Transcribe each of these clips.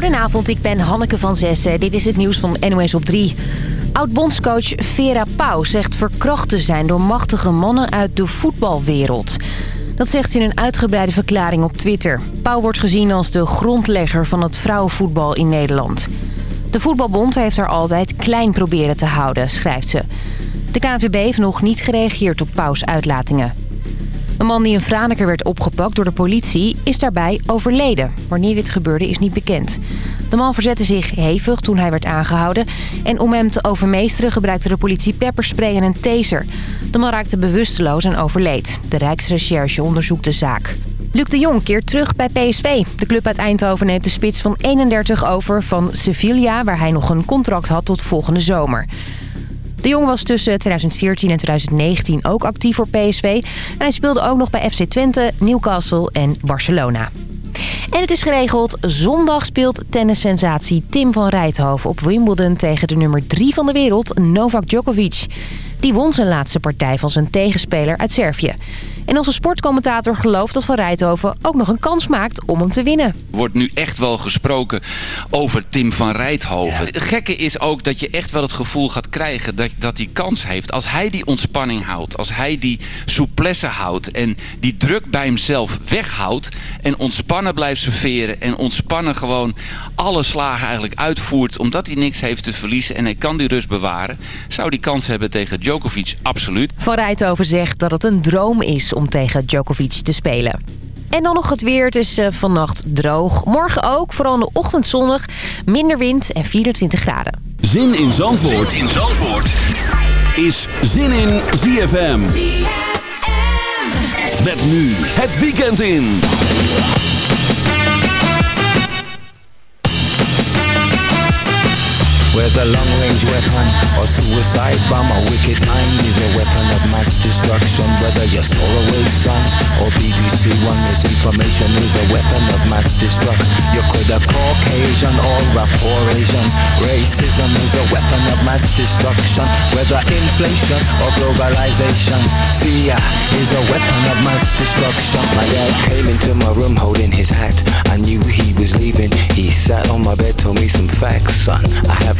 Goedenavond, ik ben Hanneke van Zessen. Dit is het nieuws van NOS op 3. Oud-bondscoach Vera Pauw zegt verkracht te zijn door machtige mannen uit de voetbalwereld. Dat zegt ze in een uitgebreide verklaring op Twitter. Pauw wordt gezien als de grondlegger van het vrouwenvoetbal in Nederland. De voetbalbond heeft haar altijd klein proberen te houden, schrijft ze. De KNVB heeft nog niet gereageerd op Pauws uitlatingen. Een man die in Franeker werd opgepakt door de politie is daarbij overleden. Wanneer dit gebeurde is niet bekend. De man verzette zich hevig toen hij werd aangehouden. En om hem te overmeesteren gebruikte de politie pepperspray en een taser. De man raakte bewusteloos en overleed. De Rijksrecherche onderzoekt de zaak. Luc de Jong keert terug bij PSV. De club uit Eindhoven neemt de spits van 31 over van Sevilla... waar hij nog een contract had tot volgende zomer. De Jong was tussen 2014 en 2019 ook actief voor PSV. En hij speelde ook nog bij FC Twente, Newcastle en Barcelona. En het is geregeld. Zondag speelt tennissensatie Tim van Rijthoven op Wimbledon... tegen de nummer 3 van de wereld, Novak Djokovic. Die won zijn laatste partij van zijn tegenspeler uit Servië. En onze sportcommentator gelooft dat Van Rijthoven ook nog een kans maakt om hem te winnen. Er wordt nu echt wel gesproken over Tim van Rijthoven. Het gekke is ook dat je echt wel het gevoel gaat krijgen dat, dat hij kans heeft. Als hij die ontspanning houdt, als hij die souplesse houdt en die druk bij hemzelf weghoudt en ontspannen blijft serveren en ontspannen gewoon alle slagen eigenlijk uitvoert omdat hij niks heeft te verliezen en hij kan die rust bewaren, zou die kans hebben tegen Djokovic absoluut. Van Rijthoven zegt dat het een droom is om tegen Djokovic te spelen. En dan nog het weer. Het is uh, vannacht droog. Morgen ook, vooral in de ochtend zonnig. Minder wind en 24 graden. Zin in Zandvoort, zin in Zandvoort. is Zin in ZFM. ZFM. Met nu het weekend in. Whether long-range weapon or suicide bomb, a wicked mind is a weapon of mass destruction. Whether you're Solarway Sun or BBC One, misinformation is a weapon of mass destruction. You could have Caucasian or rapport Asian. Racism is a weapon of mass destruction. Whether inflation or globalization, fear is a weapon of mass destruction. My dad came into my room holding his hat. I knew he was leaving. He sat on my bed, told me some facts, son. I have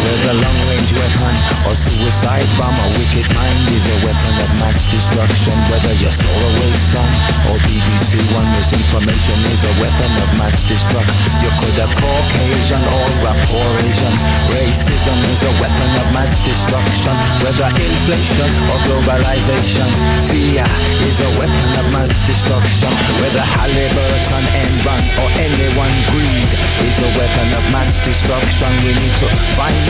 Whether long-range weapon or suicide bomb, a wicked mind is a weapon of mass destruction. Whether you're Solarway Sun or BBC One, misinformation is a weapon of mass destruction. You could have Caucasian or rapport Asian. Racism is a weapon of mass destruction. Whether inflation or globalization, fear is a weapon of mass destruction. Whether Halliburton, Enron or anyone greed is a weapon of mass destruction. We need to find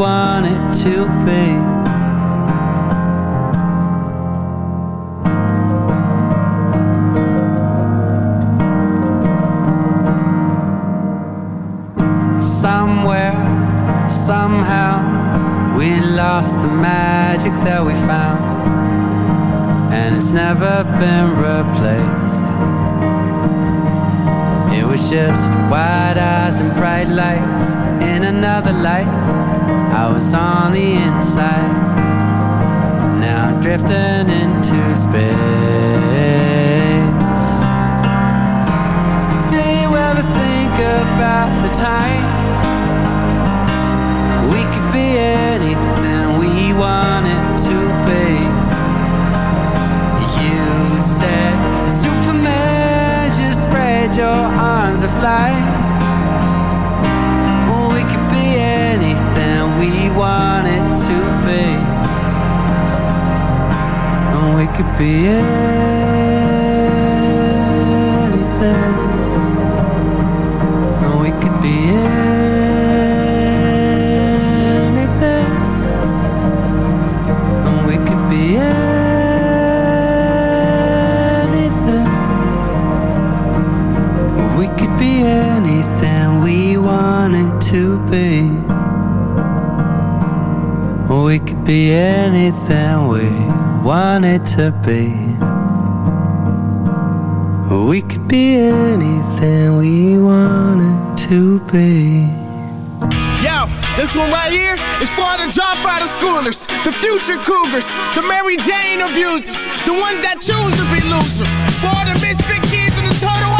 we wanted to be Somewhere, somehow We lost the magic that we found And it's never been replaced. It was just wide eyes and bright lights in another life. I was on the inside, now drifting into space. Do you ever think about the time we could be anything we wanted to be? You said Superman, just spread your arms and fly we wanted to be. And we could be anything than we wanted to be. We could be anything we wanted to be. Yo, this one right here is for the dropout of schoolers, the future cougars, the Mary Jane abusers, the ones that choose to be losers, for the misfit kids and the total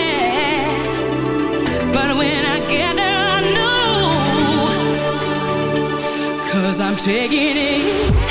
Cause I'm taking it.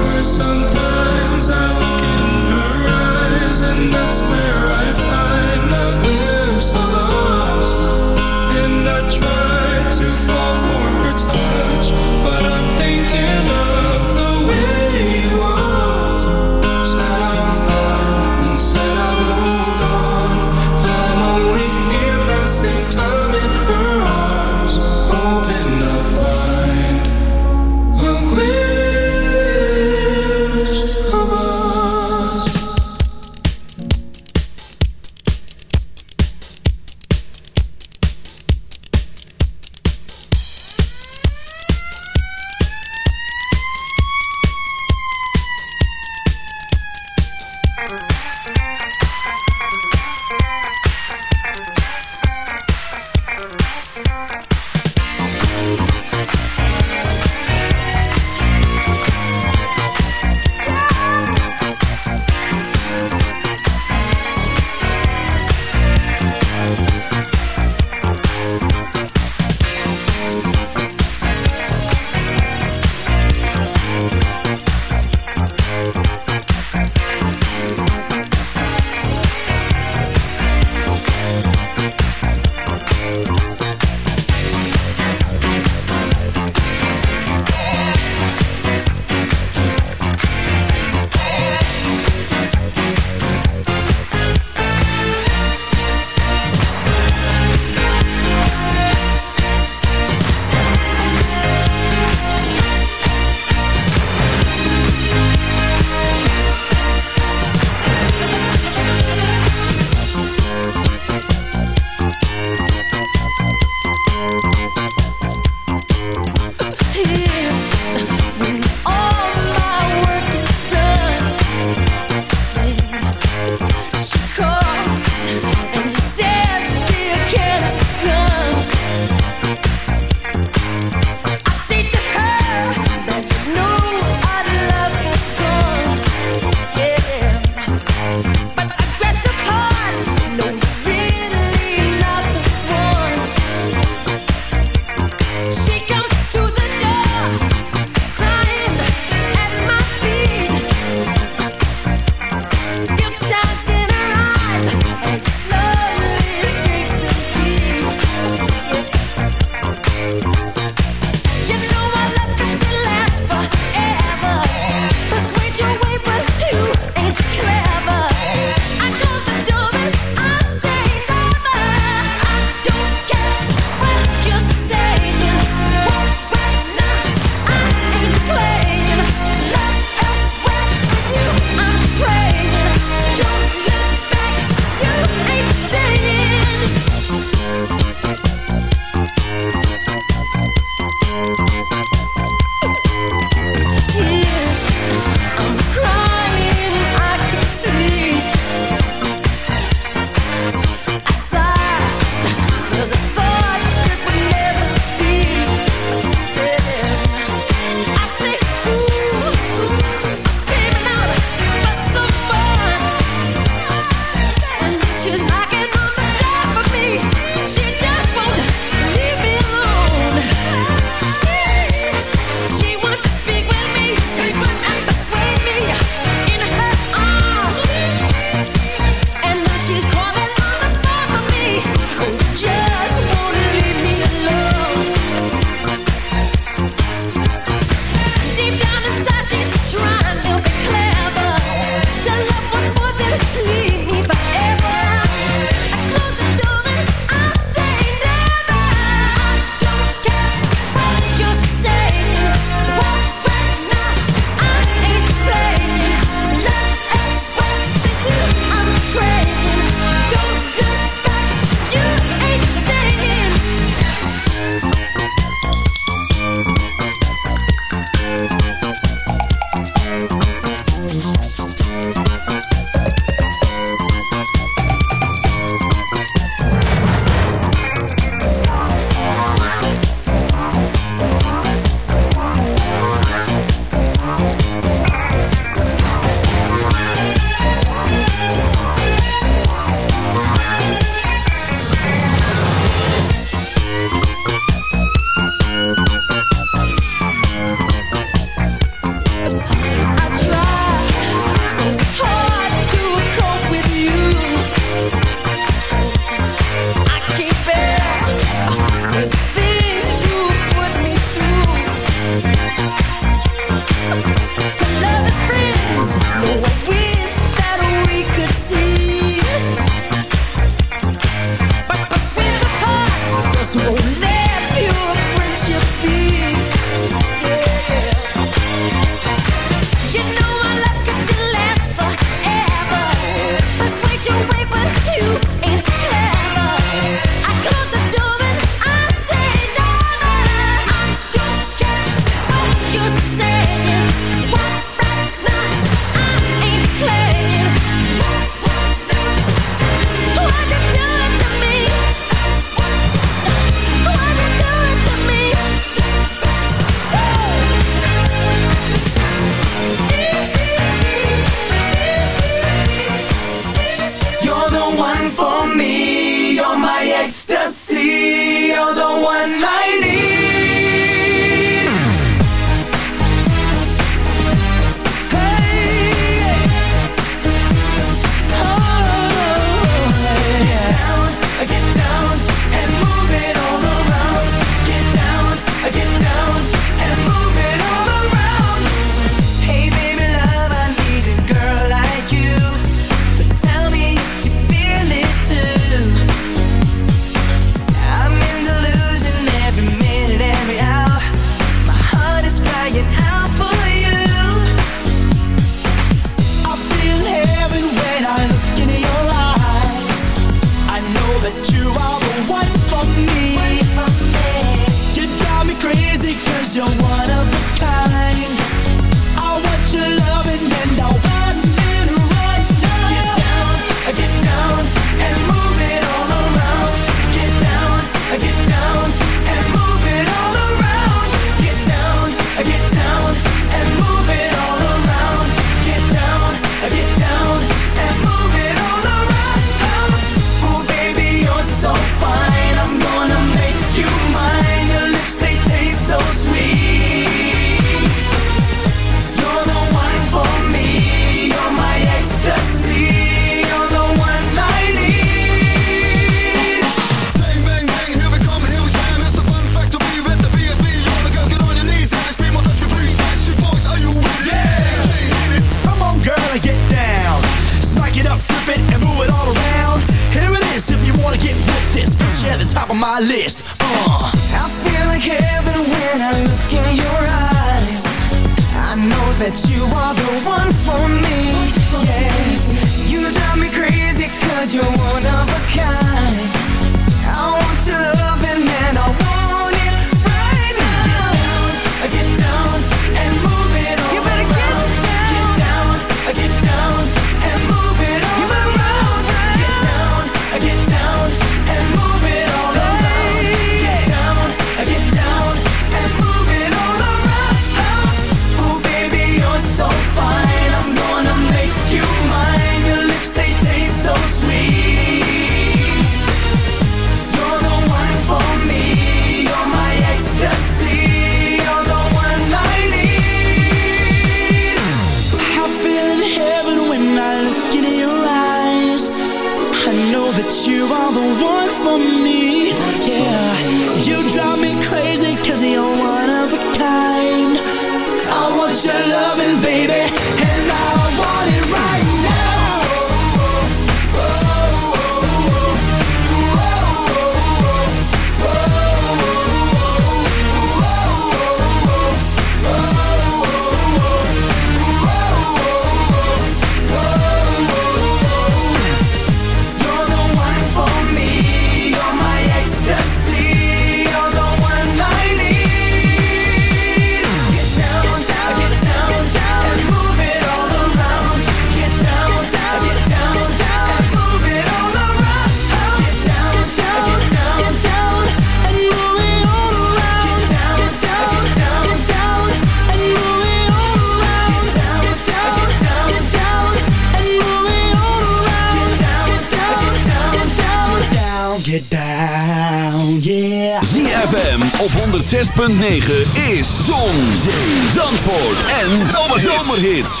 106.9 is Zon, Zee, Zandvoort en Zomerhits. How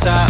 side.